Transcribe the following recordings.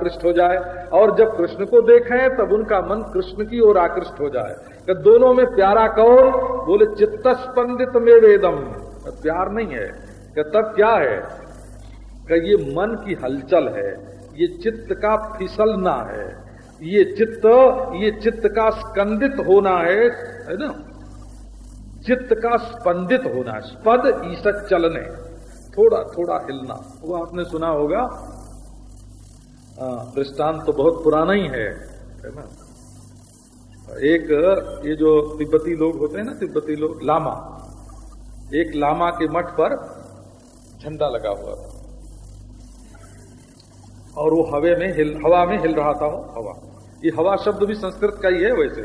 आकृष्ट हो जाए और जब कृष्ण को देखें, तब उनका मन कृष्ण की ओर आकृष्ट हो जाए। कि दोनों में प्यारा कौन? बोले चित्त स्पंदित में वेदम। प्यार नहीं है। कि तब क्या है? कि ये मन की हलचल है। ये चित्त का फिसलना है। ये चित्त ये चित्त का स्कंदित होना है है ना? चित्त का स्पंदित होना है। स्पद ईसक चलने। थोड़ा थोड़ा हिलना। वो आपने सुना होगा दृष्टांत तो बहुत पुराना ही है है ना? एक ये जो तिब्बती लोग होते हैं ना तिब्बती लोग लामा एक लामा के मठ पर झंडा लगा हुआ था। और वो हवे में हिल हवा में हिल रहा था वो हवा। ये हवा शब्द भी संस्कृत का ही है वैसे।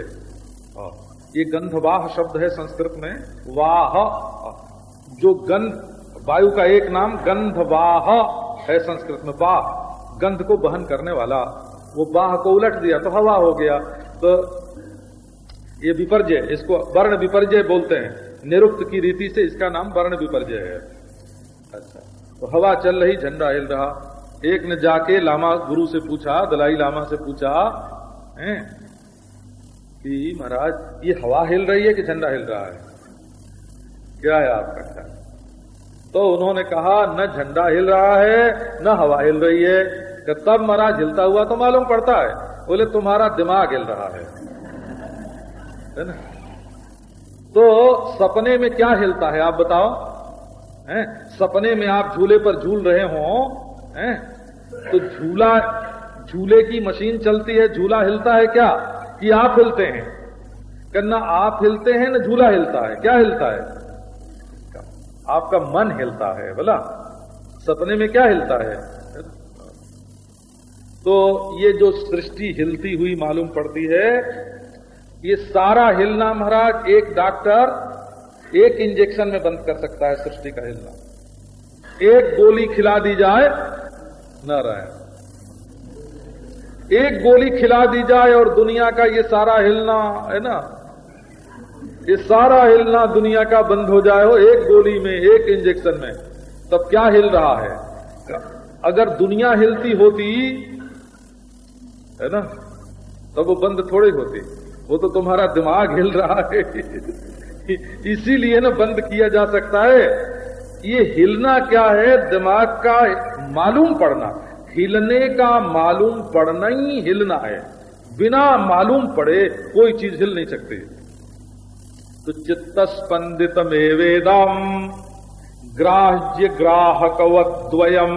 हाँ, ये गंधवाह शब्द है संस्कृत में वाह। जो गंध वायु का एक नाम गंधवाह है संस्कृत में वाह। गंध को बहन करने वाला, वो बाह को उलट दिया तो हवा हो गया। तो ये विपर्जय, इसको वर्ण विपर्जय बोलते हैं। निरुक्त की रीति से इसका नाम वर्ण विपर्जय है। अच्छा तो हवा चल रही, झंडा हिल रहा। एक ने जाके लामा गुरु से पूछा, दलाई लामा से पूछा, हैं, कि महाराज, ये हवा हिल रही है कि झंडा हिल रहा है? क्या है आपका ख्याल? तो उन्होंने कहा, न झंडा हिल रहा है, न हवा हिल रही है। तब महाराज हिलता हुआ तो मालूम पड़ता है। बोले, तुम्हारा दिमाग हिल रहा है। है ना? तो सपने में क्या हिलता है, आप बताओ? हैं? सपने में आप झूले पर झूल रहे हो, हैं? तो झूला, झूले की मशीन चलती है, झूला हिलता है क्या? कि आप हिलते हैं। करना आप हिलते हैं, ना झूला हिलता है। क्या हिलता है? आपका मन हिलता है, बोला। सपने में क्या हिलता है? तो ये जो सृष्टि हिलती हुई मालूम पड़ती है, ये सारा हिलना महाराज एक डॉक्टर एक इंजेक्शन में बंद कर सकता है सृष्टि का हिलना। एक गोली खिला दी जाए, नारायण। एक गोली खिला दी जाए और दुनिया का ये सारा हिलना, है ना? ये सारा हिलना दुनिया का बंद हो जाए हो एक गोली में, एक इंजेक्शन में, तब क्या हिल रहा है? अगर दुनिया हिलती होती है ना? तब तो वो बंद थोड़े होते। वो तो तुम्हारा दिमाग हिल रहा है। इसीलिए ना बंद किया जा सकता है। ये हिलना क्या है? दिमाग का मालूम पड़ना। हिलने का मालूम पड़ना ही हिलना है। बिना मालूम पड़े कोई चीज़ हिल नहीं सकती। तो चित्त स्पंदित वेदम ग्राह्य ग्राहक द्वयम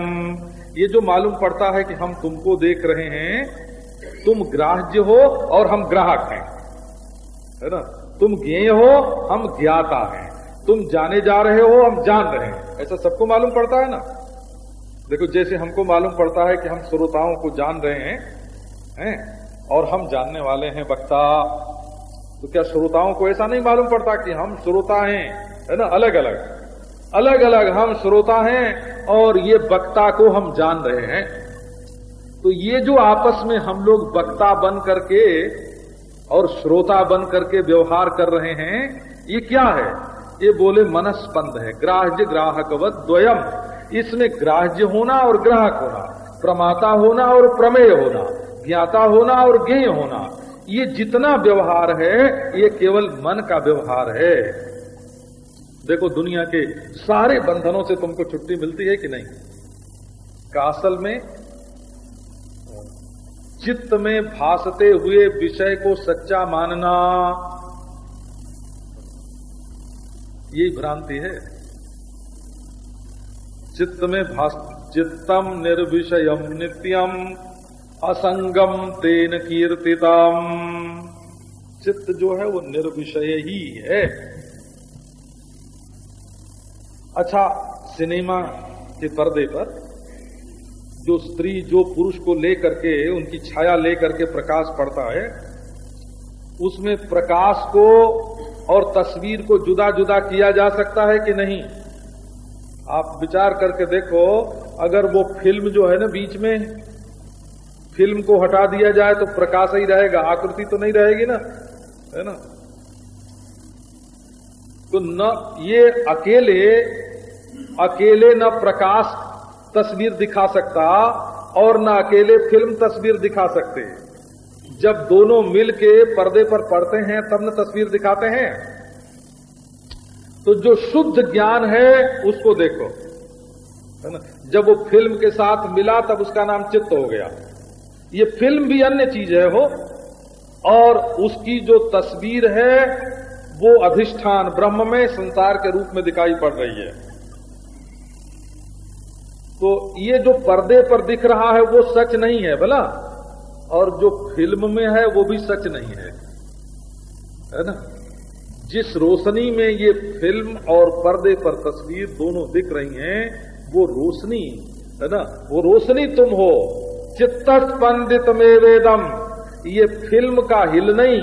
ये जो मालूम पड़ता है कि हम तुमको देख रहे हैं तुम ग्राह्य हो और हम ग्राहक हैं। है ना? तुम ज्ञेय हो, हम ज्ञाता हैं। तुम जाने जा रहे हो, हम जान रहे हैं। ऐसा सबको मालूम पड़ता है ना? देखो, जैसे हमको मालूम पड़ता है कि हम श्रोताओं को जान रहे हैं हैं? और हम जानने वाले हैं वक्ता। तो क्या श्रोताओं को ऐसा नहीं मालूम पड़ता कि हम श्रोता हैं? है ना? अलग अलग अलग अलग हम श्रोता हैं और ये वक्ता को हम जान रहे हैं। तो ये जो आपस में हम लोग वक्ता बन करके और श्रोता बन करके व्यवहार कर रहे हैं, ये क्या है? ये बोले मनस्पंद है। ग्राह्य ग्राहकवत द्वयम। इसमें ग्राह्य होना और ग्राहक होना, प्रमाता होना और प्रमेय होना, ज्ञाता होना और ज्ञेय होना, ये जितना व्यवहार है, ये केवल मन का व्यवहार है। देखो, दुनिया के सारे बंधनों से तुमको छुट्टी मिलती है कि नहीं? कासल में चित्त में भासते हुए विषय को सच्चा मानना। यही भ्रांति है। चित्त में भास, चित्तम निर्विषयम नित्यम असंगम तेन कीर्तितम। चित्त जो है वो निर्विषय ही है। अच्छा सिनेमा के पर्दे पर जो स्त्री, जो पुरुष को लेकर के, उनकी छाया लेकर के प्रकाश पड़ता है, उसमें प्रकाश को और तस्वीर को जुदा जुदा किया जा सकता है कि नहीं? आप विचार करके देखो, अगर वो फ़िल्म जो है ना बीच में, फ़िल्म को हटा दिया जाए तो प्रकाश ही रहेगा, आकृति तो नहीं रहेगी ना, है ना? तो न, ये अकेले अकेले न प्रकाश तस्वीर दिखा सकता और न अकेले फ़िल्म तस्वीर दिखा सकते। जब दोनों मिल के पर्दे पर पढ़ते हैं, तब न तस्वीर दिखाते हैं। तो जो शुद्ध ज्ञान है, उसको देखो। है ना? जब वो फ़िल्म के साथ मिला, तब उसका नाम चित्त हो गया। ये फ़िल्म भी अन्य चीज़ है, हो। और उसकी जो तस्वीर है, वो अधिष्ठान ब्रह्म में संसार के रूप में दिखाई पड़ रही है। तो ये जो पर्दे पर दिख रहा है वो सच नहीं है बोला और जो फ़िल्म में है वो भी सच नहीं है। है ना? जिस रोशनी में ये फ़िल्म और पर्दे पर तस्वीर दोनों दिख रही हैं, वो रोशनी, है ना? वो रोशनी तुम हो। चित्त स्पंदित में वेदम। ये फ़िल्म का हिल नहीं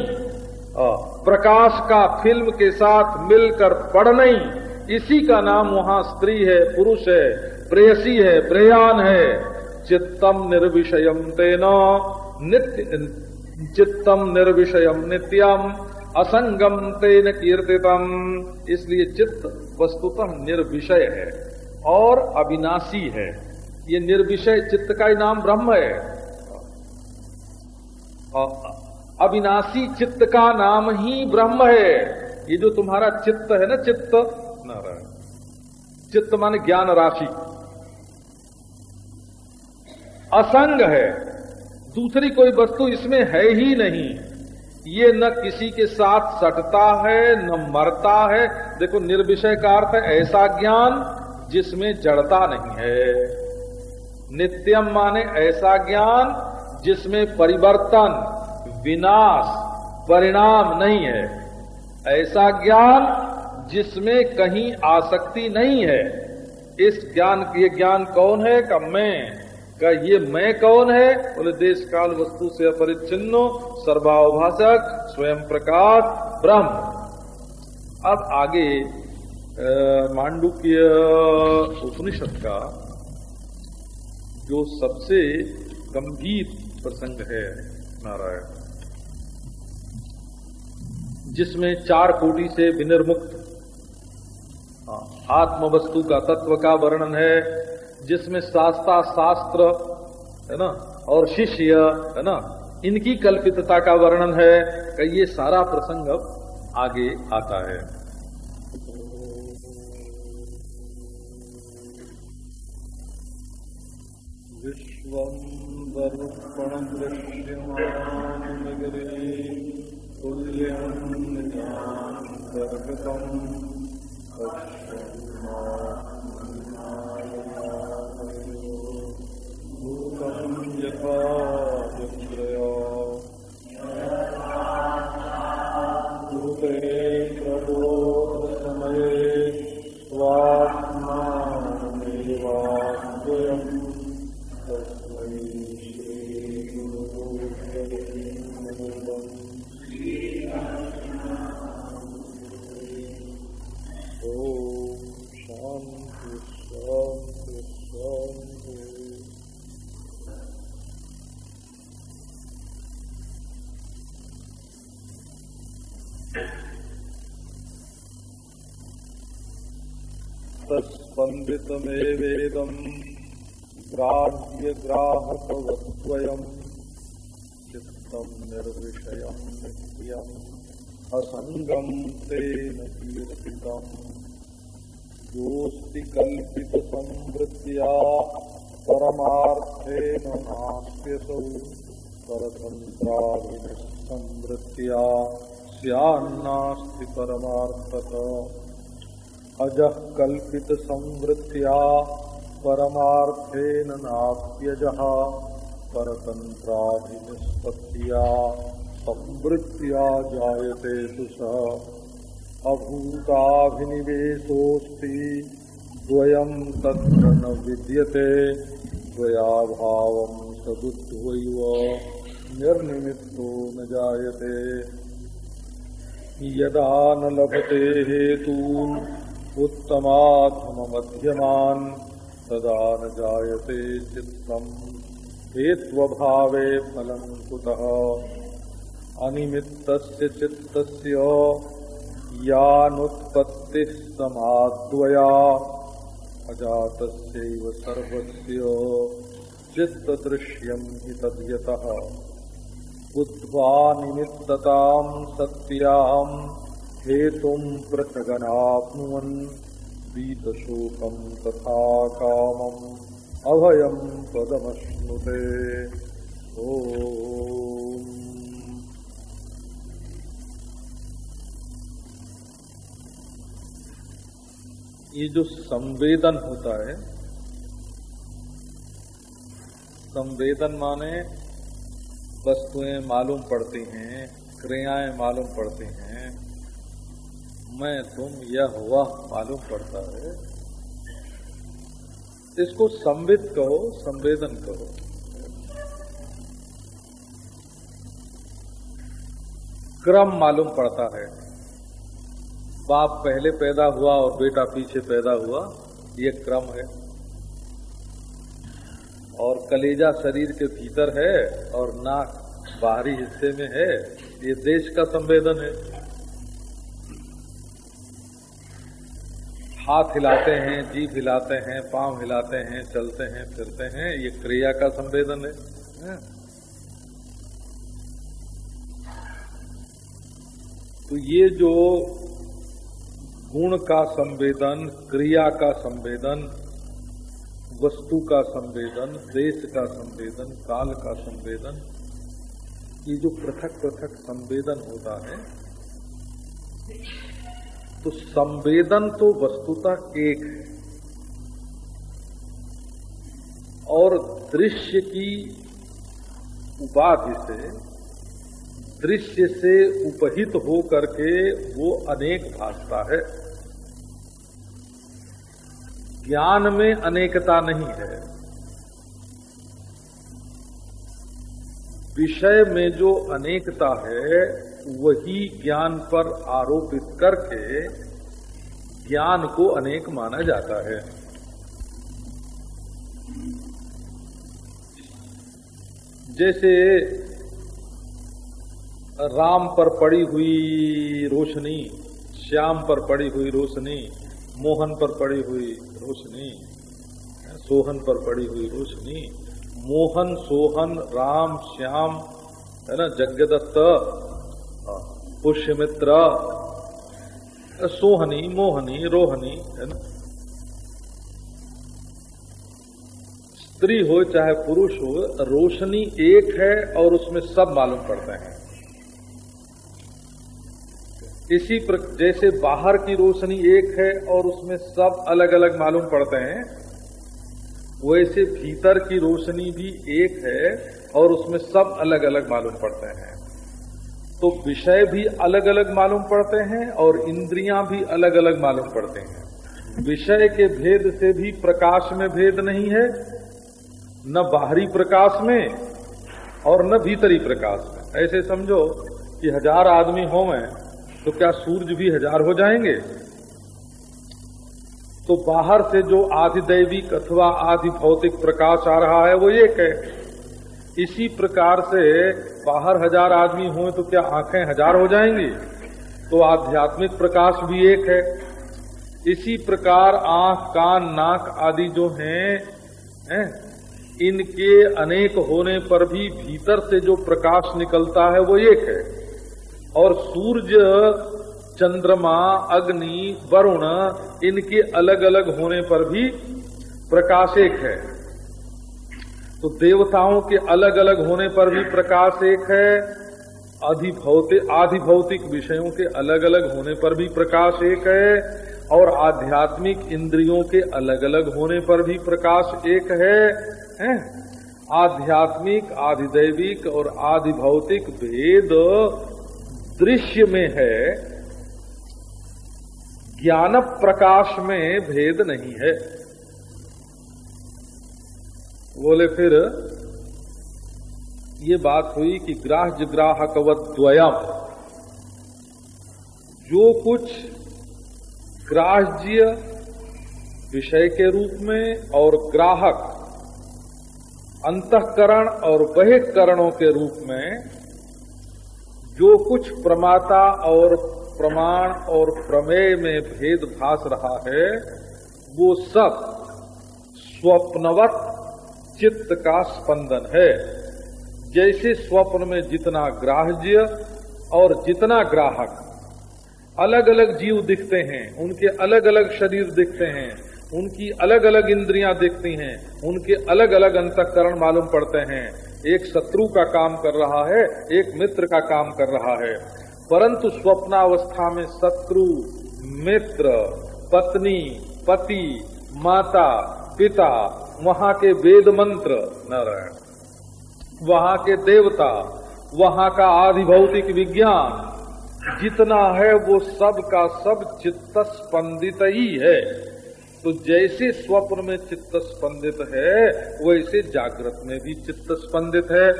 प्रकाश का फ़िल्म के साथ मिलकर पढ़ नहीं। इसी का नाम वहाँ स्त्री है, पुरुष है, प्रेयसी है, प्रेयान है। चित्तम निर्विषयम तेना नित्य, चित्तम निर्विषयम नित्यम असंगम तेन कीर्तितम। इसलिए चित्त वस्तुतः निर्विषय है और अविनाशी है। ये निर्विषय चित्त का ही नाम ब्रह्म है। अविनाशी चित्त का नाम ही ब्रह्म है। ये जो तुम्हारा चित्त है ना, चित्त नारायण। चित्त माने ज्ञान राशि। असंग है। दूसरी कोई वस्तु इसमें है ही नहीं। ये न किसी के साथ सटता है, न मरता है। देखो, निर्विषय का अर्थ ऐसा ज्ञान जिसमें जड़ता नहीं है। नित्यम माने ऐसा ज्ञान जिसमें परिवर्तन, विनाश, परिणाम नहीं है। ऐसा ज्ञान जिसमें कहीं आसक्ति नहीं है। इस ज्ञान, ये ज्ञान कौन है का मैं? का ये मैं कौन है? बोले देश काल वस्तु से अपरिच्छिन्नो सर्वाभाषक स्वयं प्रकाश, ब्रह्म। अब आगे मांडुक्य उपनिषद का जो सबसे गंभीर प्रसंग है, नारायण। जिसमें चार कोटि से विनिर्मुक्त आत्म वस्तु का तत्व का वर्णन है, जिसमें शास्त्रा, शास्त्र, है ना, और शिष्य, है ना, इनकी कल्पितता का वर्णन है कि ये सारा प्रसंग अब आगे आता है। दर्पण भूतं यथा तत्स्पन्दितमेवेदम् ग्राह्यग्राहकवद्वयम् चित्तम् निर्विषयम् नित्यम् असङ्गम् तेन कीर्तितम् योऽस्ति कल्पितसंवृत्त्या परमार्थेन नास्त्यसौ परतन्त्राभिनिसंवृत्त्या स्यान्नास्ति परमार्थत अजः कल्पित संवृत्तिया परमार्थेन नाप्यजः परतन्त्राभिनिष्पत्तिया संवृत्तिया जायते तु सः। अभूताभिनिवेशोऽस्ति द्वयम् तत्र न विद्यते द्वयाभावम् सदुद्वैव निर्निमित्तो न जायते। यदा न लभते हेतून् उत्तमाधमध्यमान् तदा न जायते चित्तम्। हेत्वभावे फलम् कुतः? अनिमित्तस्य चित्तस्य यानुत्पत्तिः समाद्वया। अजातस्यैव सर्वस्य चित्त दृश्यम ही तद्यत। बुद्ध्वा निमित्तताम सत्याम हेतुम पृथगनाप्नुवन वीतशोकम तथा कामम अभयम पदमश्नुते ओ ये जो संवेदन होता है, संवेदन माने वस्तुएँ मालूम पड़ती हैं, क्रियाएँ मालूम पड़ती हैं मैं, तुम, यह वह मालूम पड़ता है। इसको संवित कहो संवेदन कहो क्रम मालूम पड़ता है। बाप पहले पैदा हुआ और बेटा पीछे पैदा हुआ, ये क्रम है। और कलेजा शरीर के भीतर है और नाक बाहरी हिस्से में है, ये देश का संवेदन है। हाथ हिलाते हैं, जीभ हिलाते हैं, पाँव हिलाते हैं, चलते हैं, फिरते हैं, ये क्रिया का संवेदन है। तो ये जो गुण का संवेदन, क्रिया का संवेदन, वस्तु का संवेदन, देश का संवेदन, काल का संवेदन, ये जो पृथक पृथक संवेदन होता है तो संवेदन तो वस्तुतः एक है। और दृश्य की उपाधि से, दृश्य से उपहित हो करके वो अनेक भाषता है। ज्ञान में अनेकता नहीं है। विषय में जो अनेकता है वही ज्ञान पर आरोपित करके ज्ञान को अनेक माना जाता है। जैसे राम पर पड़ी हुई रोशनी, श्याम पर पड़ी हुई रोशनी, मोहन पर पड़ी हुई रोशनी, सोहन पर पड़ी हुई रोशनी, मोहन, सोहन, राम, श्याम, है ना जगदत्त पुष्यमित्र। सोहनी, मोहनी, रोहनी, है ना? स्त्री हो, चाहे पुरुष हो, रोशनी एक है और उसमें सब मालूम पड़ते हैं। इसी प्र... जैसे बाहर की रोशनी एक है और उसमें सब अलग अलग मालूम पड़ते हैं, वैसे भीतर की रोशनी भी एक है और उसमें सब अलग अलग मालूम पड़ते हैं। तो विषय भी अलग अलग मालूम पड़ते हैं और इंद्रियाँ भी अलग अलग मालूम पड़ते हैं। विषय के भेद से भी प्रकाश में भेद नहीं है, न बाहरी प्रकाश में और न भीतरी प्रकाश में। ऐसे समझो कि हज़ार आदमी हो तो क्या सूरज भी हज़ार हो जाएँगे? तो बाहर से जो आधिदैविक अथवा आधि भौतिक प्रकाश आ रहा है, वो एक है इसी प्रकार से बाहर हज़ार आदमी हो तो क्या आँखें हज़ार हो जाएँगी? तो आध्यात्मिक प्रकाश भी एक है। इसी प्रकार आँख, कान, नाक आदि जो हैं हैं, इनके अनेक होने पर भी भीतर से जो प्रकाश निकलता है वो एक है। और सूर्य, चंद्रमा, अग्नि, वरुण, इनके अलग अलग होने पर भी प्रकाश एक है। तो देवताओं के अलग अलग होने पर भी प्रकाश एक है। अधिभौतिक आधिभौतिक विषयों के अलग अलग होने पर भी प्रकाश एक है और आध्यात्मिक इंद्रियों के अलग अलग होने पर भी प्रकाश एक है, है? आध्यात्मिक आधिदैविक और आधिभौतिक भेद दृश्य में है। ज्ञान प्रकाश में भेद नहीं है। बोले फिर, ये बात हुई कि ग्राह्य ग्राहकवद्वयम जो कुछ ग्राह्य विषय के रूप में और ग्राहक अंतकरण और बहिकरणों के रूप में, जो कुछ प्रमाता और प्रमाण और प्रमेय में भेद भास रहा है, वो सब स्वप्नवत चित्त का स्पंदन है। जैसे स्वप्न में जितना ग्राह्य और जितना ग्राहक। अलग अलग जीव दिखते हैं, उनके अलग अलग शरीर दिखते हैं, उनकी अलग अलग इंद्रियाँ दिखती हैं, उनके अलग अलग अंतकरण मालूम पड़ते हैं। एक शत्रु का काम कर रहा है, एक मित्र का काम कर रहा है। परंतु स्वप्नावस्था में शत्रु, मित्र, पत्नी, पति, माता, पिता वहाँ के वेद मंत्र, नारायण। वहाँ के देवता, वहाँ का आधि भौतिक विज्ञान, जितना है वो सब का सब चित्त स्पंदित ही है। तो जैसे स्वप्न में चित्त स्पंदित है, वैसे जागृत में भी चित्त स्पंदित है।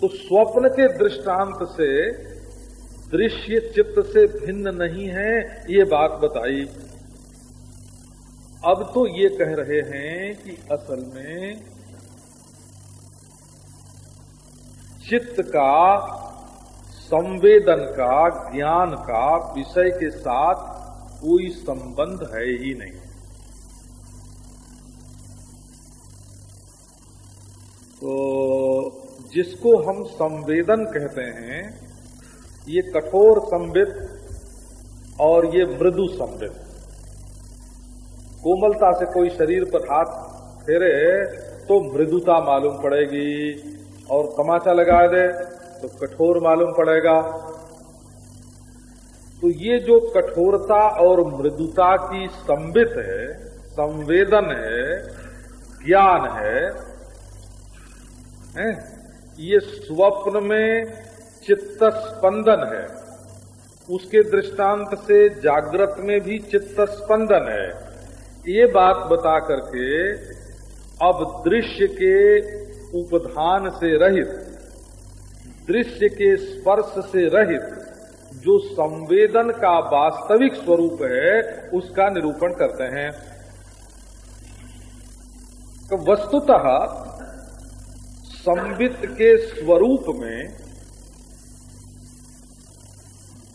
तो स्वप्न के दृष्टांत से, दृश्य चित्त से भिन्न नहीं है, ये बात बताई। अब तो ये कह रहे हैं कि असल में चित्त का, संवेदन का, ज्ञान का विषय के साथ कोई संबंध है ही नहीं। तो जिसको हम संवेदन कहते हैं, ये कठोर संवित और ये मृदु संवित कोमलता से कोई शरीर पर हाथ फेरे तो मृदुता मालूम पड़ेगी। और तमाचा लगा दे तो कठोर मालूम पड़ेगा। तो ये जो कठोरता और मृदुता की संबित है संवेदन है ज्ञान है, है ये स्वप्न में चित्त स्पंदन है। उसके दृष्टांत से जागृत में भी चित्त स्पंदन है। ये बात बता करके अब दृश्य के उपधान से रहित, दृश्य के स्पर्श से रहित, जो संवेदन का वास्तविक स्वरूप है, उसका निरूपण करते हैं। तो वस्तुतः संवित के स्वरूप में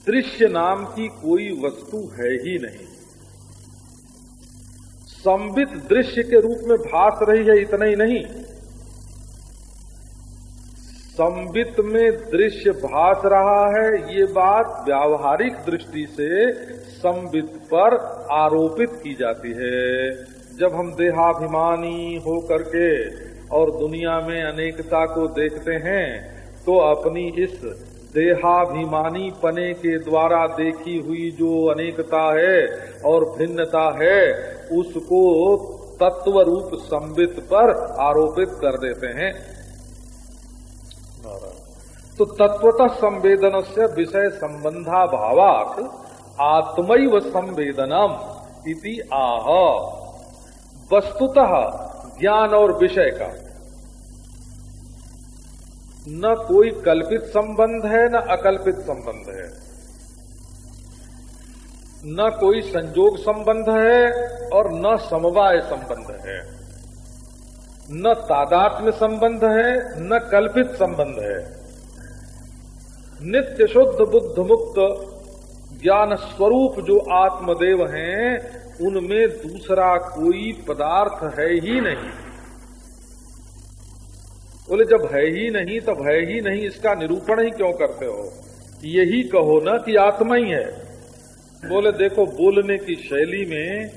दृश्य नाम की कोई वस्तु है ही नहीं। संवित दृश्य के रूप में भास रही है इतना ही नहीं। संबित में दृश्य भास रहा है, ये बात व्यावहारिक दृष्टि से संबित पर आरोपित की जाती है। जब हम देहाभिमानी हो करके और दुनिया में अनेकता को देखते हैं तो अपनी इस देहाभिमानी पने के द्वारा देखी हुई जो अनेकता है और भिन्नता है, उसको तत्व रूप संबित पर आरोपित कर देते हैं। तो तत्वतः संवेदन से विषय संबंधा भावात आत्मैव संवेदनम इति आह। वस्तुतः ज्ञान और विषय का न कोई कल्पित संबंध है, न अकल्पित संबंध है। न कोई संजोग संबंध है और न समवाय संबंध है। न तादात्म्य संबंध है, न कल्पित संबंध है। नित्य शुद्ध बुद्ध मुक्त ज्ञान स्वरूप जो आत्मदेव हैं, उनमें दूसरा कोई पदार्थ है ही नहीं। बोले, जब है ही नहीं, तब है ही नहीं, इसका निरूपण ही क्यों करते हो? यही कहो ना कि आत्मा ही है। बोले, देखो, बोलने की शैली में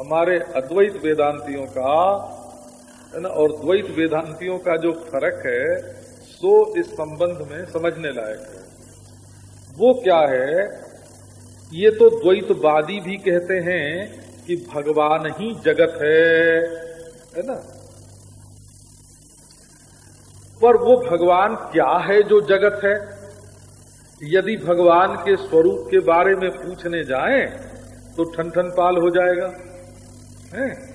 हमारे अद्वैत वेदांतियों का, है ना, और द्वैत वेदांतियों का जो फ़र्क है, सो इस संबंध में समझने लायक है। वो क्या है? ये तो द्वैतवादी भी कहते हैं कि भगवान ही जगत है है ना? पर वो भगवान क्या है जो जगत है? यदि भगवान के स्वरूप के बारे में पूछने जाएँ तो ठन ठन पाल हो जाएगा। है?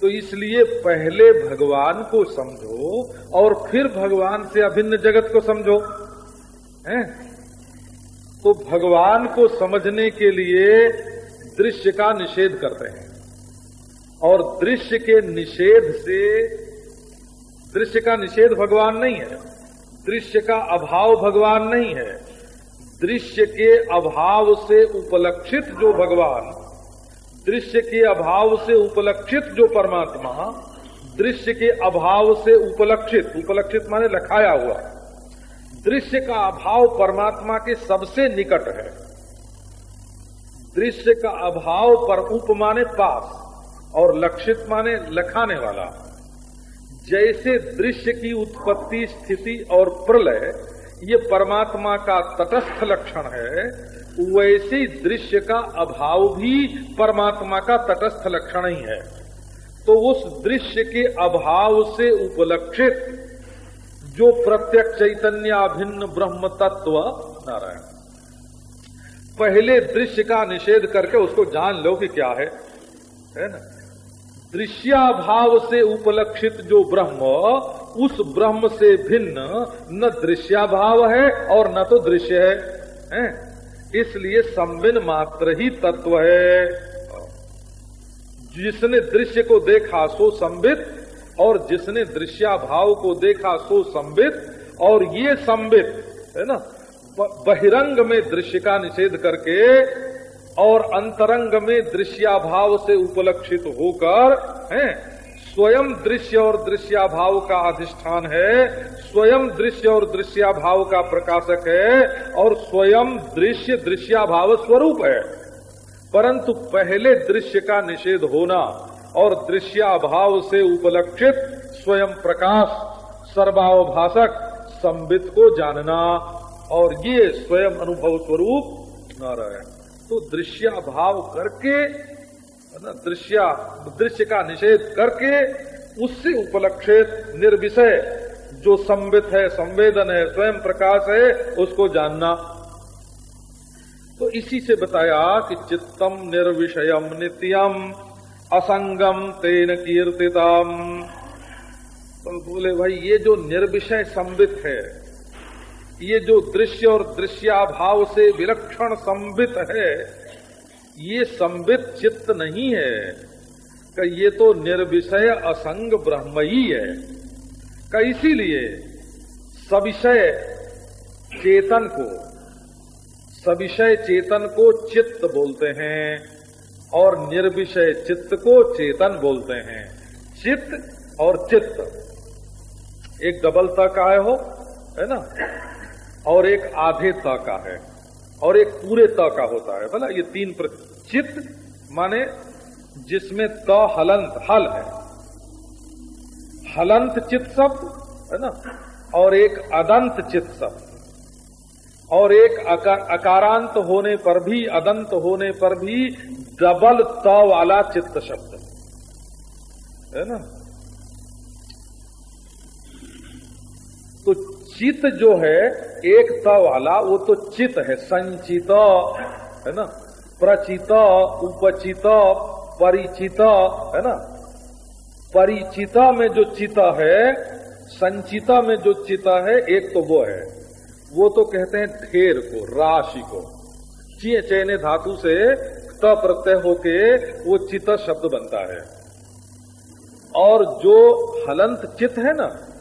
तो इसलिए पहले भगवान को समझो और फिर भगवान से अभिन्न जगत को समझो। है? तो भगवान को समझने के लिए दृश्य का निषेध करते हैं। और दृश्य के निषेध से दृश्य का निषेध भगवान नहीं है। दृश्य का अभाव भगवान नहीं है। दृश्य के अभाव से उपलक्षित जो भगवान, दृश्य के अभाव से उपलक्षित जो परमात्मा, दृश्य के अभाव से उपलक्षित उपलक्षित माने लखाया हुआ, दृश्य का अभाव परमात्मा के सबसे निकट है। दृश्य का अभाव पर उप माने पास और लक्षित माने लखाने वाला। जैसे दृश्य की उत्पत्ति, स्थिति और प्रलय, ये परमात्मा का तटस्थ लक्षण है, वैसे दृश्य का अभाव भी परमात्मा का तटस्थ लक्षण ही है। तो उस दृश्य के अभाव से उपलक्षित जो प्रत्यक्ष चैतन्य अभिन्न ब्रह्म तत्व, नारायण, पहले दृश्य का निषेध करके उसको जान लो कि क्या है है ना? दृश्याभाव से उपलक्षित जो ब्रह्म उस ब्रह्म से भिन्न न दृश्याभाव है और न तो दृश्य है, है? इसलिए संबिन मात्र ही तत्व है। जिसने दृश्य को देखा सो संबित और जिसने दृश्याभाव को देखा सो संबित और ये संबित है ना? बहिरंग में दृश्य का निषेध करके और अंतरंग में दृश्याभाव से उपलक्षित होकर, है, स्वयं दृश्य और दृश्याभाव का अधिष्ठान है, स्वयं दृश्य और दृश्याभाव का प्रकाशक है, और स्वयं दृश्य दृश्याभाव स्वरूप है। परंतु पहले दृश्य का निषेध होना और दृश्याभाव से उपलक्षित स्वयं प्रकाश सर्वावभाषक संबित को जानना, और ये स्वयं अनुभव स्वरूप नारायण। तो दृश्याभाव करके ना, दृश्य दृश्य का निषेध करके, उससे उपलक्षित निर्विषय जो संबित है, संवेदन है, स्वयं प्रकाश है, उसको जानना। तो इसी से बताया कि चित्तम निर्विषयम नित्यम, असंगम तेन कीर्तितम। तो बोले, भाई, ये जो निर्विषय संबित है ये जो दृश्य और दृश्याभाव से विलक्षण संबित है, ये संबित चित्त नहीं है, कि ये तो निर्विषय असंग ब्रह्म ही है। का इसीलिए सविषय चेतन को, सविषय चेतन को चित्त बोलते हैं और निर्विषय चित्त को चेतन बोलते हैं। चित्त और चित्त, एक डबल तक आए हो, है ना? और एक आधे त का है और एक पूरे त का होता है। बोला ये तीन प्र... चित्त माने जिसमें त हलंत हल है। हलंत चित्त शब्द है ना? और एक अदंत चित्त शब्द और एक अका, अकारांत होने पर भी अदंत होने पर भी डबल त वाला चित्त शब्द। है ना? तो चित जो है एक त वाला, वो तो चित है, संचित, है ना? प्रचित, उपचित, परिचित, है ना? परिचिता में जो चिता है, संचिता में जो चिता है, एक तो वो है। वो तो कहते हैं ढेर को, राशि को। चिय चैने धातु से त प्रत्यय होके वो चित शब्द बनता है। और जो हलंत चित है ना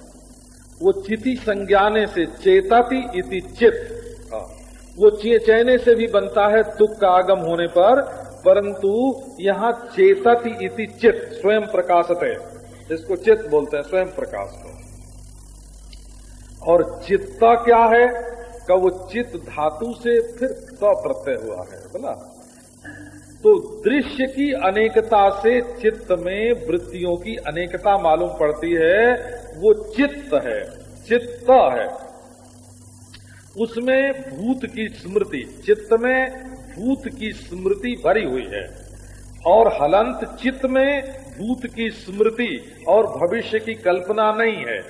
वो चिति संज्ञाने से चेताती इति चित। हाँ। वो चैने से भी बनता है तुक का आगम होने पर, परंतु यहाँ चेताती इति चित, स्वयं प्रकाशत है। इसको चित बोलते हैं, स्वयं प्रकाश को और चित्ता क्या है? का वो चित धातु से फिर त प्रत्यय हुआ है बोला तो दृश्य की अनेकता से चित्त में वृत्तियों की अनेकता मालूम पड़ती है। वो चित्त है चित्त है। उसमें भूत की स्मृति, चित्त में भूत की स्मृति भरी हुई है। और हलंत चित्त में भूत की स्मृति और भविष्य की कल्पना नहीं है।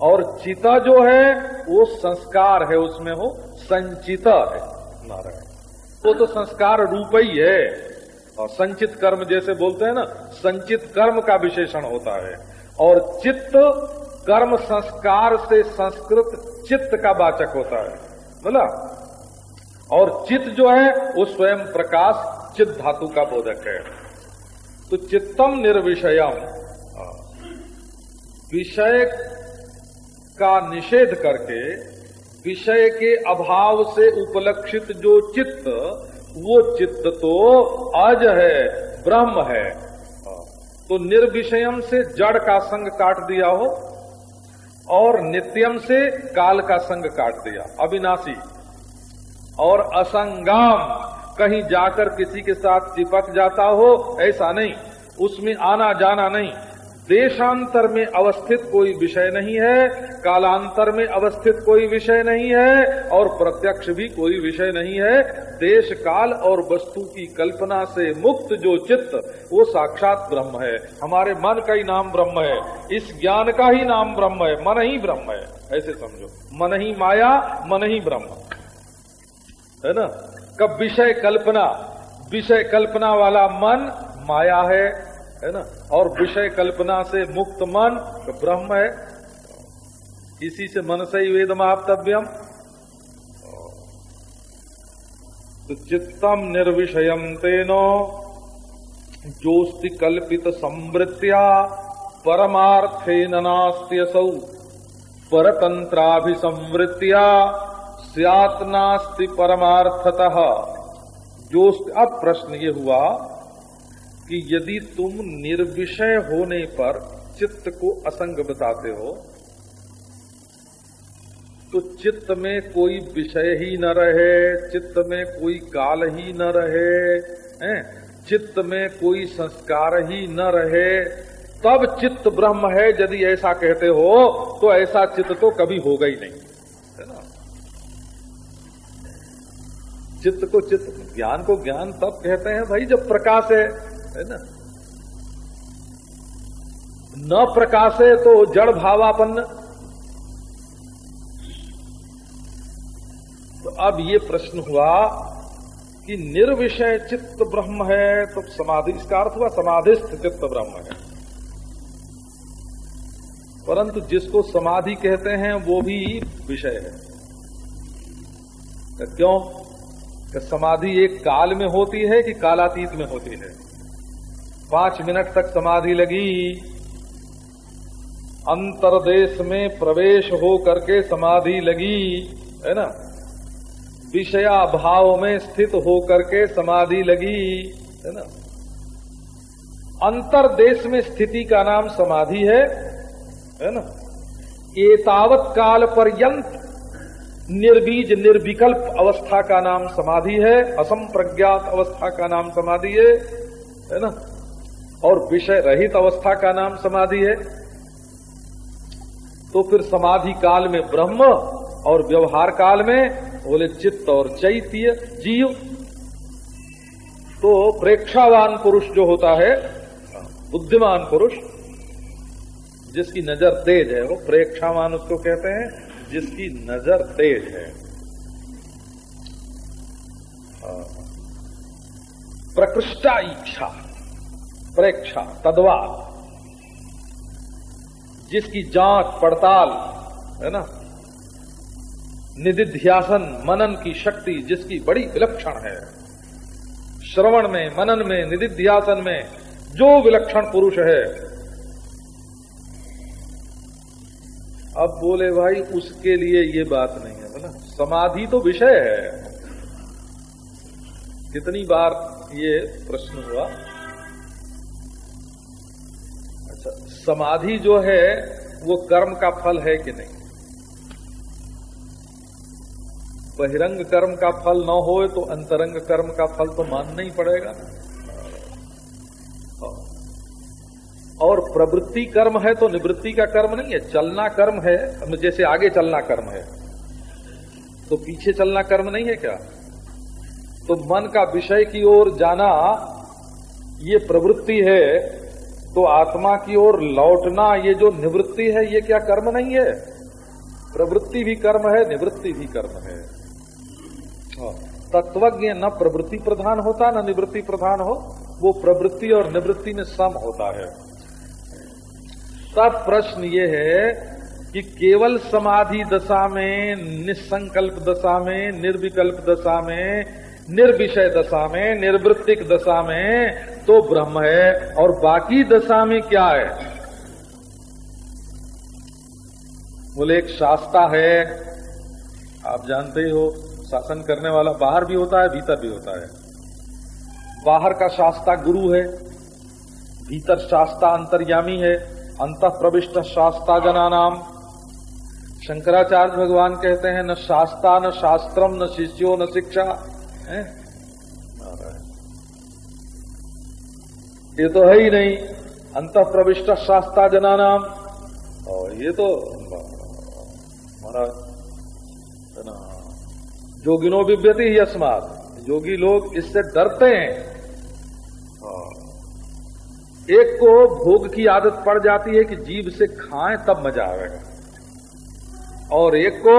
और चिता जो है, वो संस्कार है उसमें हो संचिता है। नारायण। वो तो संस्कार रूप ही है। और संचित कर्म जैसे बोलते हैं ना, संचित कर्म का विशेषण होता है। और चित्त कर्म संस्कार से संस्कृत चित्त का वाचक होता है। बोला? और चित्त जो है, वो स्वयं प्रकाश चित्त धातु का बोधक है। तो चित्तम निर्विषयम विषय का निषेध करके विषय के अभाव से उपलक्षित जो चित्त, वो चित्त तो आज है, ब्रह्म है। तो निर्विषयम से जड़ का संग काट दिया हो, और नित्यम से काल का संग काट दिया। अविनाशी। और असंगाम, कहीं जाकर किसी के साथ चिपक जाता हो, ऐसा नहीं। उसमें आना जाना नहीं। देशांतर में अवस्थित कोई विषय नहीं है, कालांतर में अवस्थित कोई विषय नहीं है, और प्रत्यक्ष भी कोई विषय नहीं है। देश काल और वस्तु की कल्पना से मुक्त जो चित्त, वो साक्षात ब्रह्म है। हमारे मन का ही नाम ब्रह्म है। इस ज्ञान का ही नाम ब्रह्म है। मन ही ब्रह्म है। ऐसे समझो। मन ही माया, मन ही ब्रह्म। है ना? कब विषय कल्पना? विषय कल्पना वाला मन माया है। है ना? और विषय कल्पना से मुक्त मन तो ब्रह्म है। इसी से मन से ही वेद महाप्तव्यम तो चित्तम निर्विषयम तेनो, जोस्ति कल्पित संवृत्तिया परमार्थे नास्त्यसौ परतंत्राभिसंवृत्तिया सियात नास्ति परमार्थतः। जो अब प्रश्न ये हुआ कि यदि तुम निर्विषय होने पर चित्त को असंग बताते हो तो चित्त में कोई विषय ही न रहे, चित्त में कोई काल ही न रहे, हैं? चित्त में कोई संस्कार ही न रहे, तब चित्त ब्रह्म है। यदि ऐसा कहते हो तो ऐसा चित्त तो कभी होगा ही नहीं, है ना? चित्त को चित्त, ज्ञान को ज्ञान तब कहते हैं भाई जब प्रकाश है। है ना? न प्रकाशे तो जड़ भावापन्न। तो अब ये प्रश्न हुआ कि निर्विषय चित्त ब्रह्म है तो समाधि, इसका अर्थ हुआ समाधिस्थ चित्त ब्रह्म है। परंतु जिसको समाधि कहते हैं, वो भी विषय है। तो क्यों? कि समाधि एक काल में होती है कि कालातीत में होती है? पाँच मिनट तक समाधि लगी। अंतरदेश में प्रवेश हो करके समाधि लगी, है ना? विषया भाव में स्थित हो करके समाधि लगी, है ना? अंतरदेश में स्थिति का नाम समाधि है है ना? एतावत काल पर्यंत निर्बीज निर्विकल्प अवस्था का नाम समाधि है असम प्रज्ञात अवस्था का नाम समाधि है है ना? और विषय रहित अवस्था का नाम समाधि है तो फिर समाधि काल में ब्रह्म और व्यवहार काल में बोले चित्त और चैत्य जीव। तो प्रेक्षावान पुरुष जो होता है, बुद्धिमान पुरुष, जिसकी नज़र तेज है, वो प्रेक्षावान उसको कहते हैं, जिसकी नज़र तेज है। हाँ। प्रकृष्टा इच्छा। प्रेक्षा तदवाद जिसकी जाँच, पड़ताल, है ना? निधिध्यासन, मनन की शक्ति जिसकी बड़ी विलक्षण है। श्रवण में, मनन में, निधिध्यासन में जो विलक्षण पुरुष है। अब बोले, भाई, उसके लिए ये बात नहीं है। बोला, समाधि तो विषय है। कितनी बार ये प्रश्न हुआ? समाधि जो है, वो कर्म का फल है कि नहीं? बहिरंग कर्म का फल न हो तो अंतरंग कर्म का फल तो मानना ही पड़ेगा। ना और प्रवृत्ति कर्म है तो निवृत्ति का कर्म नहीं है, चलना कर्म है। जैसे आगे चलना कर्म है तो पीछे चलना कर्म नहीं है क्या? तो मन का विषय की ओर जाना, ये प्रवृत्ति है तो आत्मा की ओर लौटना ये जो निवृत्ति है ये क्या कर्म नहीं है? प्रवृत्ति भी कर्म है निवृत्ति भी कर्म है। हाँ, तत्वज्ञ न प्रवृत्ति प्रधान होता न निवृत्ति प्रधान हो वो प्रवृत्ति और निवृत्ति में सम होता है। तब प्रश्न ये है कि केवल समाधि दशा में निसंकल्प दशा में निर्विकल्प दशा में निर्विषय दशा में, निर्वृत्तिक दशा में तो ब्रह्म है, और बाकी दशा में क्या है? बोले, एक शास्ता है। आप जानते ही हो, शासन करने वाला बाहर भी होता है, भीतर भी होता है। बाहर का शास्ता गुरु है, भीतर शास्ता अंतर्यामी है अंत प्रविष्ट शास्ता जना नाम। शंकराचार्य भगवान कहते हैं, न शास्ता, न शास्त्रम, न शिष्यो, न शिक्षा। ये तो है ही नहीं। अंत प्रविष्ट शास्त्रा जना नाम और ये तो जोगिनो विव्यति ही अस्मात। योगी लोग इससे डरते हैं। एक को भोग की आदत पड़ जाती है कि जीव से खाएँ, तब मज़ा आएगा। और एक को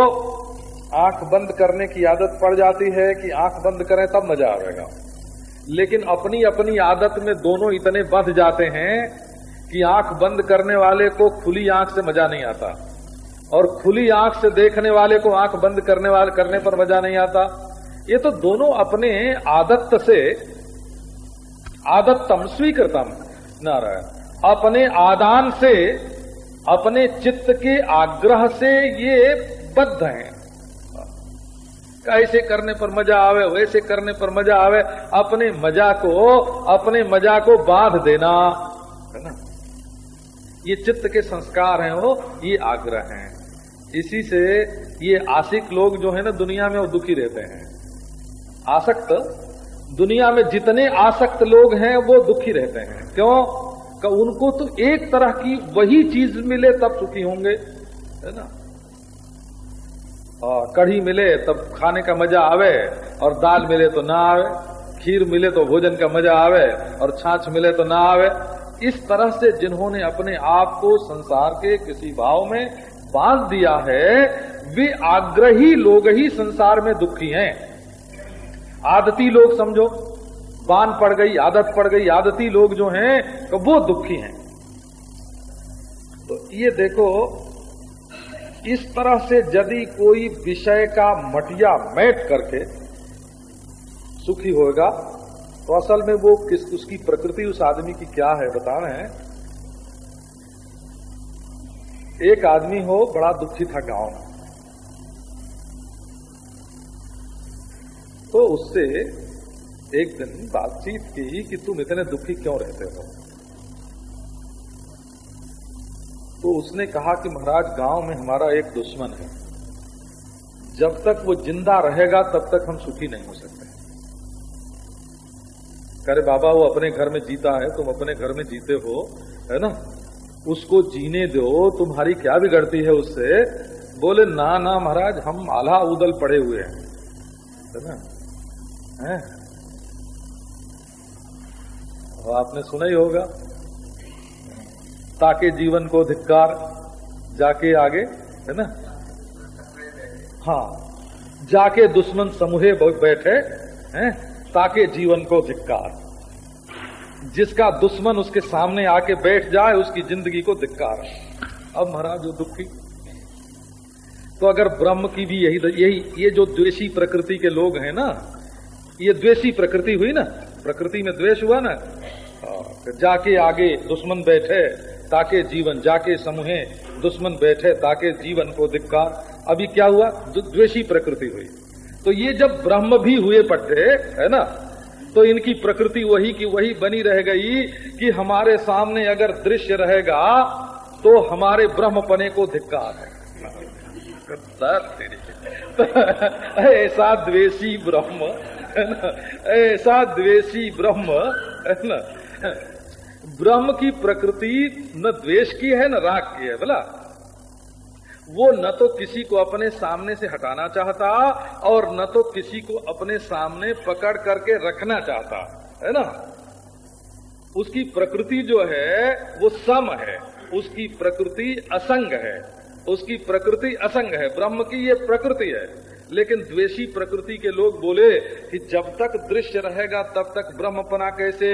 आँख बंद करने की आदत पड़ जाती है कि आँख बंद करें तब मज़ा आएगा लेकिन अपनी अपनी आदत में दोनों इतने बंध जाते हैं कि आँख बंद करने वाले को खुली आँख से मज़ा नहीं आता। और खुली आँख से देखने वाले को आँख बंद करने वाले, करने पर मज़ा नहीं आता। ये तो दोनों अपने आदत से, आदत्तम, स्वीकृतम, नारायण। अपने आदान से, अपने चित्त के आग्रह से ये बद्ध हैं। ऐसे करने पर मज़ा आवे, वैसे करने पर मज़ा आवे, अपने मज़ा को, अपने मज़ा को बाँध देना। है ना? ये चित्त के संस्कार हैं, वो, ये आग्रह हैं। इसी से ये आशिक लोग जो है ना, दुनिया में वो दुखी रहते हैं। आसक्त? दुनिया में जितने आसक्त लोग हैं, वो दुखी रहते हैं। क्यों? उनको तो एक तरह की वही चीज़ मिले, तब सुखी होंगे। है ना? और कढ़ी मिले तब खाने का मज़ा आवे, और दाल मिले तो ना आवे, खीर मिले तो भोजन का मज़ा आवे, और छाछ मिले तो ना आवे। इस तरह से जिन्होंने अपने आप को संसार के किसी भाव में बाँध दिया है, वे आग्रही लोग ही संसार में दुखी हैं। आदती लोग समझो, बान पड़ गई, आदत पड़ गई, आदती लोग जो हैं तो वो दुखी हैं। तो ये देखो इस तरह से यदि कोई विषय का मटिया मैट करके सुखी होगा तो असल में वो किस, उसकी प्रकृति, उस आदमी की क्या है, बता रहे हैं। एक आदमी हो, बड़ा दुखी था गाँव में। तो उससे एक दिन बातचीत की कि तुम इतने दुखी क्यों रहते हो? तो उसने कहा कि महाराज, गाँव में हमारा एक दुश्मन है। जब तक वो ज़िंदा रहेगा, तब तक हम सुखी नहीं हो सकते। करे बाबा, वो अपने घर में जीता है, तुम अपने घर में जीते हो, है ना? उसको जीने दो, तुम्हारी क्या बिगड़ती है उससे? बोले, ना ना महाराज, हम आला उदल पड़े हुए हैं। है ना? है? आपने सुना ही होगा। ताके जीवन को धिक्कार जाके आगे है ना? हाँ जाके दुश्मन समूहे बैठे हैं? ताके जीवन को धिक्कार। जिसका दुश्मन उसके सामने आके बैठ जाए उसकी ज़िंदगी को धिक्कार। अब महाराज जो दुखी। तो अगर ब्रह्म की भी यही यही ये जो द्वेषी प्रकृति के लोग हैं ना ये द्वेषी प्रकृति हुई ना? प्रकृति में द्वेष हुआ ना? हाँ, जाके आगे दुश्मन बैठे ताके जीवन जाके समूहे दुश्मन बैठे ताके जीवन को धिक्कार। अभी क्या हुआ? द्वेषी प्रकृति हुई। तो ये जब ब्रह्म भी हुए पट्टे है ना? तो इनकी प्रकृति वही की वही बनी रह गई कि हमारे सामने अगर दृश्य रहेगा तो हमारे ब्रह्मपने को धिक्कार है। ऐसा द्वेषी ब्रह्म है ना? ऐसा द्वेषी ब्रह्म है ना? ब्रह्म की प्रकृति न द्वेष की है, न राग की है, बोला। वो न तो किसी को अपने सामने से हटाना चाहता और न तो किसी को अपने सामने पकड़ करके रखना चाहता, है ना? उसकी प्रकृति जो है, वो सम है। उसकी प्रकृति असंग है। उसकी प्रकृति असंग है। ब्रह्म की ये प्रकृति है। लेकिन द्वेषी प्रकृति के लोग बोले कि जब तक दृश्य रहेगा, तब तक ब्रह्मपना कैसे?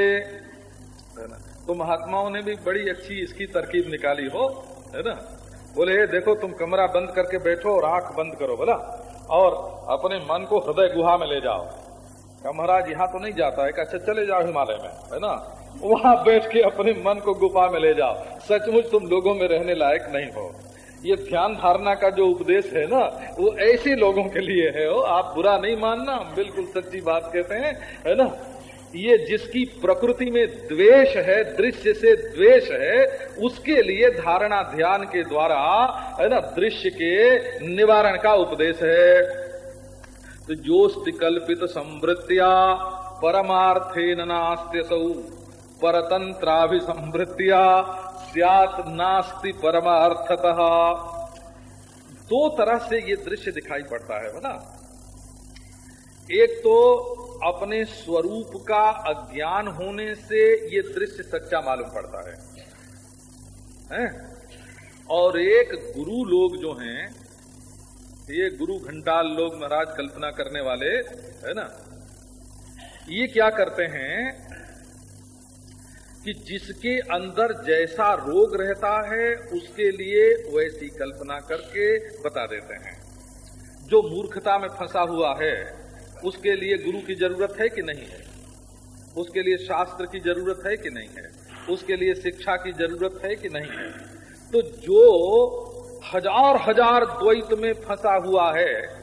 है ना? तो महात्माओं ने भी बड़ी अच्छी इसकी तरकीब निकाली हो, है ना? बोले देखो, तुम कमरा बंद करके बैठो और आँख बंद करो, बोला? और अपने मन को हृदय गुहा में ले जाओ। क्या महाराज, यहाँ तो नहीं जाता है अच्छा चले जाओ हिमालय में, है ना? वहाँ बैठ के अपने मन को गुफा में ले जाओ। सचमुच तुम लोगों में रहने लायक नहीं हो। ये ध्यान धारणा का जो उपदेश है ना, वो ऐसे लोगों के लिए है, हो। आप बुरा नहीं मानना बिल्कुल सच्ची बात कहते हैं, है ना? ये जिसकी प्रकृति में द्वेष है, दृश्य से द्वेष है, उसके लिए धारणा ध्यान के द्वारा, है ना, दृश्य के निवारण का उपदेश है। तो जोस्त कल्पित संवृत्तिया परमार्थे नास्त्य सौ, परतंत्राभिसंवृत्तिया सियात नास्ति परमार्थतः। दो तरह से ये दृश्य दिखाई पड़ता है ना। एक तो अपने स्वरूप का अज्ञान होने से ये दृश्य सच्चा मालूम पड़ता है। हैं? और एक गुरु लोग जो हैं, ये गुरु घंटाल लोग महाराज कल्पना करने वाले, है ना? ये क्या करते हैं कि जिसके अंदर जैसा रोग रहता है, उसके लिए वैसी कल्पना करके बता देते हैं। जो मूर्खता में फंसा हुआ है उसके लिए गुरु की ज़रूरत है कि नहीं है? उसके लिए शास्त्र की ज़रूरत है कि नहीं है? उसके लिए शिक्षा की ज़रूरत है कि नहीं है? तो जो हज़ार हज़ार द्वैत में फंसा हुआ है,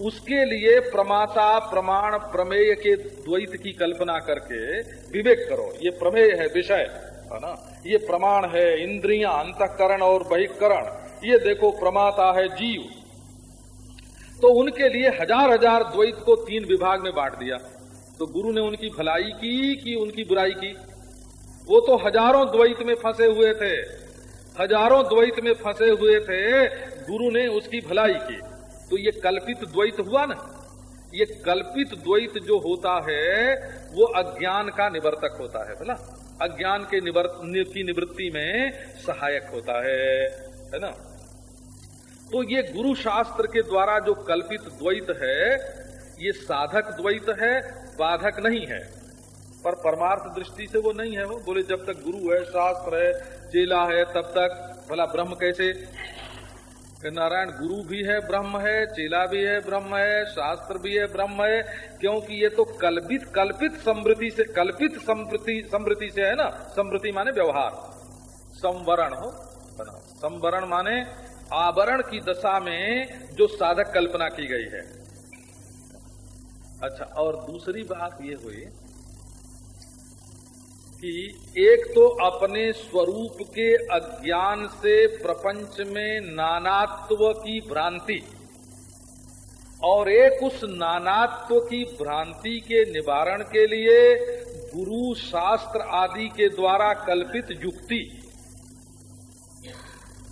उसके लिए प्रमाता प्रमाण प्रमेय के द्वैत की कल्पना करके विवेक करो। ये प्रमेय है, विषय, है ना? ये प्रमाण है, इंद्रियाँ, अंतकरण और बहिकरण ये देखो, प्रमाता है जीव। तो उनके लिए हज़ार हज़ार द्वैत को तीन विभाग में बांट दिया। तो गुरु ने उनकी भलाई की, कि उनकी बुराई की। वो तो हज़ारों द्वैत में फंसे हुए थे। हज़ारों द्वैत में फंसे हुए थे, गुरु ने उसकी भलाई की। तो ये कल्पित द्वैत हुआ ना? ये कल्पित द्वैत जो होता है, वो अज्ञान का निवर्तक होता है बोला अज्ञान के निवर्त, की निवृत्ति में सहायक होता है है ना? तो ये गुरु शास्त्र के द्वारा जो कल्पित द्वैत है, ये साधक द्वैत है, बाधक नहीं है। पर परमार्थ दृष्टि से वो नहीं है वो। बोले, जब तक गुरु है, शास्त्र है, चेला है, तब तक। भला ब्रह्म कैसे? नारायण, गुरु भी है, ब्रह्म है, चेला भी है, ब्रह्म है, शास्त्र भी है, ब्रह्म है। क्योंकि ये तो कल्पित कल्पित समृद्धि से, कल्पित समृद्धि समृद्धि से है ना? समृद्धि माने व्यवहार। संवरण हो संवरण माने आवरण की दशा में जो साधक कल्पना की गई है। अच्छा और दूसरी बात ये हुई कि एक तो अपने स्वरूप के अज्ञान से प्रपंच में नानात्व की भ्रांति और एक उस नानात्व की भ्रांति के निवारण के लिए गुरु शास्त्र आदि के द्वारा कल्पित युक्ति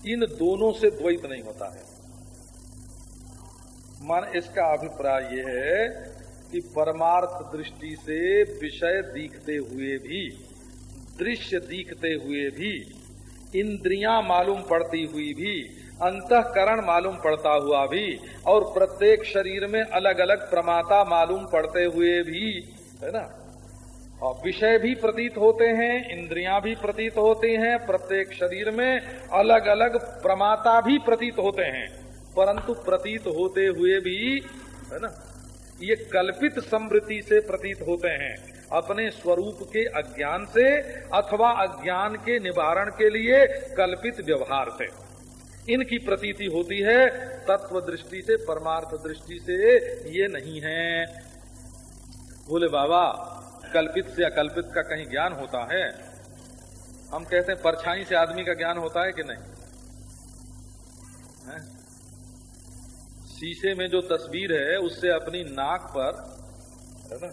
इन दोनों से द्वैत नहीं होता है। मन इसका अभिप्राय यह है कि परमार्थ दृष्टि से विषय दिखते हुए भी, दृश्य दिखते हुए भी, इंद्रियाँ मालूम पड़ती हुई भी, अंतकरण मालूम पड़ता हुआ भी, और प्रत्येक शरीर में अलग अलग प्रमाता मालूम पड़ते हुए भी, है ना? और विषय भी प्रतीत होते हैं, इंद्रियाँ भी प्रतीत होती हैं, प्रत्येक शरीर में अलग अलग प्रमाता भी प्रतीत होते हैं। परंतु प्रतीत होते हुए भी, है ना, ये कल्पित समृद्धि से प्रतीत होते हैं। अपने स्वरूप के अज्ञान से अथवा अज्ञान के निवारण के लिए कल्पित व्यवहार से। इनकी प्रतीति होती है, तत्व दृष्टि से, परमार्थ दृष्टि से ये नहीं है। बोले, बाबा कल्पित से अकल्पित का कहीं ज्ञान होता है? हम कहते हैं, परछाई से आदमी का ज्ञान होता है कि नहीं? है? शीशे में जो तस्वीर है, उससे अपनी नाक पर, है ना,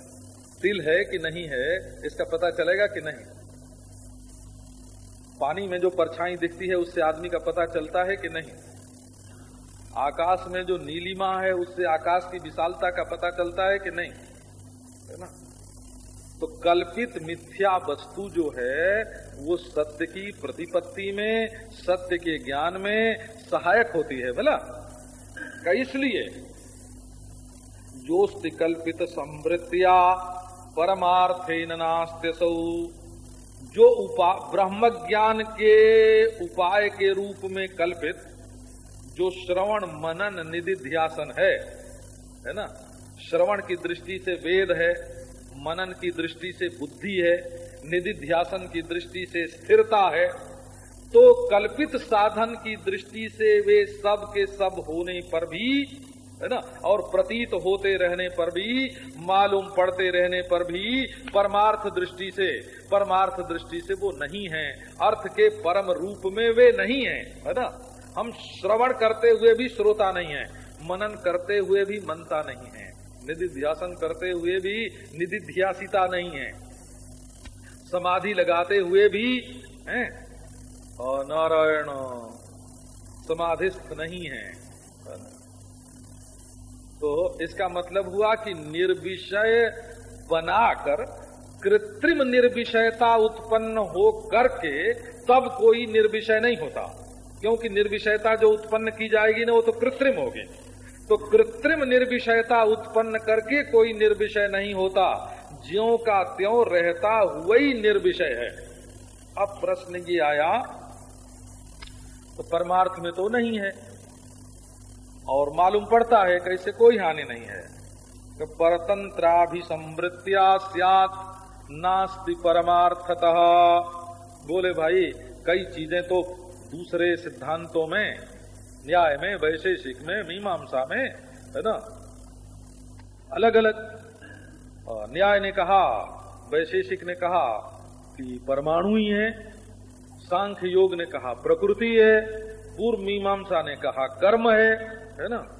तिल है कि नहीं है, इसका पता चलेगा कि नहीं? पानी में जो परछाई दिखती है, उससे आदमी का पता चलता है कि नहीं? आकाश में जो नीलिमा है, उससे आकाश की विशालता का पता चलता है कि नहीं? तो कल्पित मिथ्या वस्तु जो है, वो सत्य की प्रतिपत्ति में, सत्य के ज्ञान में सहायक होती है, बोला? इसलिए? जोस्त कल्पित समृत्या परमार्थे नास्त्यसौ। जो उपा ब्रह्म ज्ञान के उपाय के रूप में कल्पित, जो श्रवण मनन निधि ध्यासन है है ना? श्रवण की दृष्टि से वेद है मनन की दृष्टि से बुद्धि है, निधिध्यासन की दृष्टि से स्थिरता है तो कल्पित साधन की दृष्टि से वे सब के सब होने पर भी, है ना, और प्रतीत होते रहने पर भी, मालूम पड़ते रहने पर भी, परमार्थ दृष्टि से, परमार्थ दृष्टि से वो नहीं है। अर्थ के परम रूप में वे नहीं है है ना। हम श्रवण करते हुए भी श्रोता नहीं है, मनन करते हुए भी मनता नहीं है। निधिध्यासन करते हुए भी निधिध्यासिता नहीं है। समाधि लगाते हुए भी, हैं? नारायण, समाधिस्थ नहीं है। तो इसका मतलब हुआ कि निर्विषय बनाकर, कृत्रिम निर्विषयता उत्पन्न हो करके तब कोई निर्विषय नहीं होता। क्योंकि निर्विषयता जो उत्पन्न की जाएगी ना, वो तो कृत्रिम होगी। तो कृत्रिम निर्विषयता उत्पन्न करके कोई निर्विषय नहीं होता। ज्यो का त्यों रहता हुआ ही निर्विषय है। अब प्रश्न ये आया तो परमार्थ में तो नहीं है। और मालूम पड़ता है कैसे कोई हानि नहीं है। तो परतंत्राभिसमृत्या सियात, नास्ति परमार्थतः। बोले भाई, कई चीज़ें तो दूसरे सिद्धांतों में न्याय में वैशेषिक में, मीमांसा में, है ना? अलग अलग न्याय ने कहा वैशेषिक ने कहा कि परमाणु ही है, सांख्य योग ने कहा प्रकृति है, पूर्व मीमांसा ने कहा कर्म है है ना?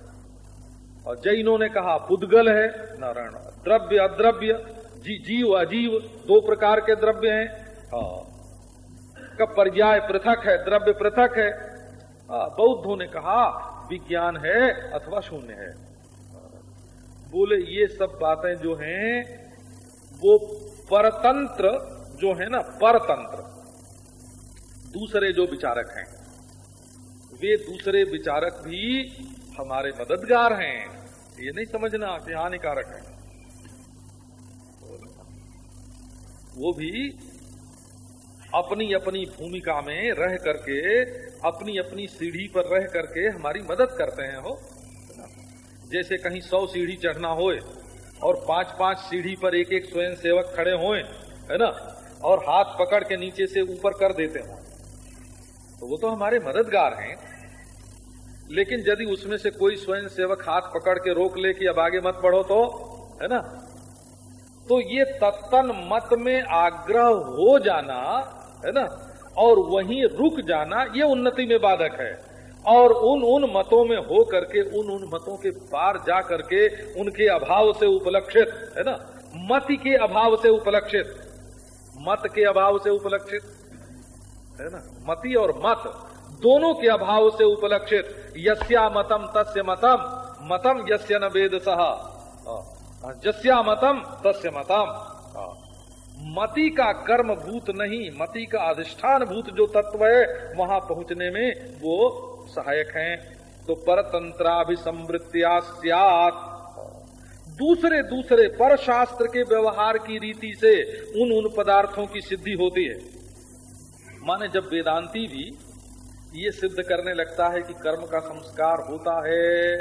और जैनों ने कहा पुद्गल है, नारायण, द्रव्य, अद्रव्य, जी, जीव, अजीव, दो प्रकार के द्रव्य हैं। हाँ। कब पर्याय पृथक है, द्रव्य पृथक है बौद्धों ने कहा, विज्ञान है अथवा शून्य है। बोले, ये सब बातें जो हैं, वो परतंत्र जो है ना, परतंत्र। दूसरे जो विचारक हैं, वे दूसरे विचारक भी हमारे मददगार हैं। ये नहीं समझना कि हानिकारक है। वो भी अपनी अपनी भूमिका में रह करके अपनी अपनी सीढ़ी पर रह करके हमारी मदद करते हैं, हो। जैसे कहीं सौ सीढ़ी चढ़ना होए और पाँच पाँच सीढ़ी पर एक एक स्वयं सेवक खड़े होए, है ना? और हाथ पकड़ के नीचे से ऊपर कर देते हो। तो वो तो हमारे मददगार हैं। लेकिन यदि उसमें से कोई स्वयं सेवक हाथ पकड़ के रोक ले कि अब आगे मत बढ़ो तो है ना? तो ये तत्तन मत में आग्रह हो जाना है ना? और वहीं रुक जाना, ये उन्नति में बाधक है। और उन उन मतों में हो करके, उन उन मतों के पार जा करके उनके अभाव से उपलक्षित, है ना? मत के अभाव से उपलक्षित। मत के अभाव से उपलक्षित, है ना? मति और मत दोनों के अभाव से उपलक्षित। यस्या मतम तस्य मतम मतम यस्य न वेद सह जस्या मतम तस्य मतम। मति का कर्म भूत नहीं, मति का अधिष्ठान भूत जो तत्व है, वहाँ पहुँचने में वो सहायक हैं। तो परतंत्राभिसमृत्या दूसरे दूसरे पर शास्त्र के व्यवहार की रीति से उन उन पदार्थों की सिद्धि होती है। माने जब वेदांती भी ये सिद्ध करने लगता है कि कर्म का संस्कार होता है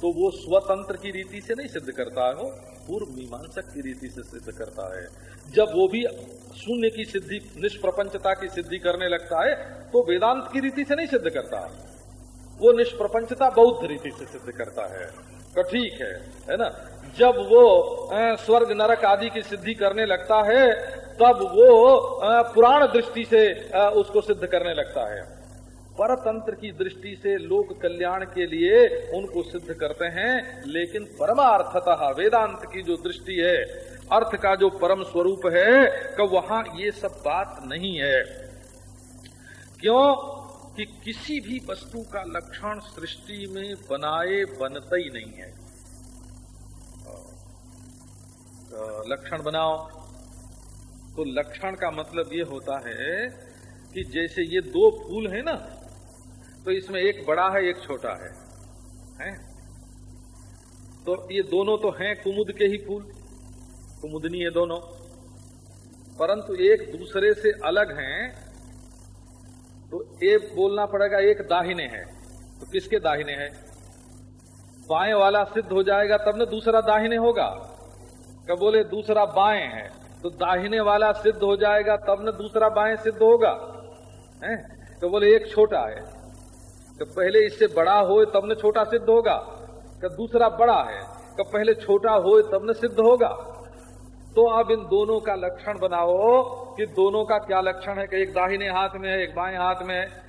तो वो स्वतंत्र की रीति से नहीं सिद्ध करता है पूर्व मीमांसक की रीति से सिद्ध करता है। जब वो भी शून्य की सिद्धि, निष्प्रपंचता की सिद्धि करने लगता है तो वेदांत की रीति से नहीं सिद्ध करता। वो निष्प्रपंचता बौद्ध रीति से सिद्ध करता है। तो ठीक है है ना? जब वो स्वर्ग, नरक आदि की सिद्धि करने लगता है, तब वो पुराण दृष्टि से उसको सिद्ध करने लगता है। परतंत्र की दृष्टि से लोक कल्याण के लिए उनको सिद्ध करते हैं, लेकिन परमार्थतः वेदांत की जो दृष्टि है, अर्थ का जो परम स्वरूप है, कि वहाँ ये सब बात नहीं है। क्यों? कि किसी भी वस्तु का लक्षण सृष्टि में बनाए, बनता ही नहीं है। तो लक्षण बनाओ। तो लक्षण का मतलब ये होता है कि जैसे ये दो फूल है ना तो इसमें एक बड़ा है, एक छोटा है। हैं? तो ये दोनों तो हैं, कुमुद के ही फूल। कुमुदनी है दोनों। परंतु एक दूसरे से अलग हैं तो एक बोलना पड़ेगा एक दाहिने है। तो किसके दाहिने है? बाएँ वाला सिद्ध हो जाएगा, तब न दूसरा दाहिने होगा। कब बोले, दूसरा बाएँ है। तो दाहिने वाला सिद्ध हो जाएगा, तब न दूसरा बाएँ सिद्ध होगा। है? तो बोले, एक छोटा है। तो पहले इससे बड़ा हो तब न छोटा सिद्ध होगा। कि दूसरा बड़ा है, कि पहले छोटा हो तब न सिद्ध होगा। तो अब इन दोनों का लक्षण बनाओ कि दोनों का क्या लक्षण है कि एक दाहिने हाथ में है, एक बाएँ हाथ में है।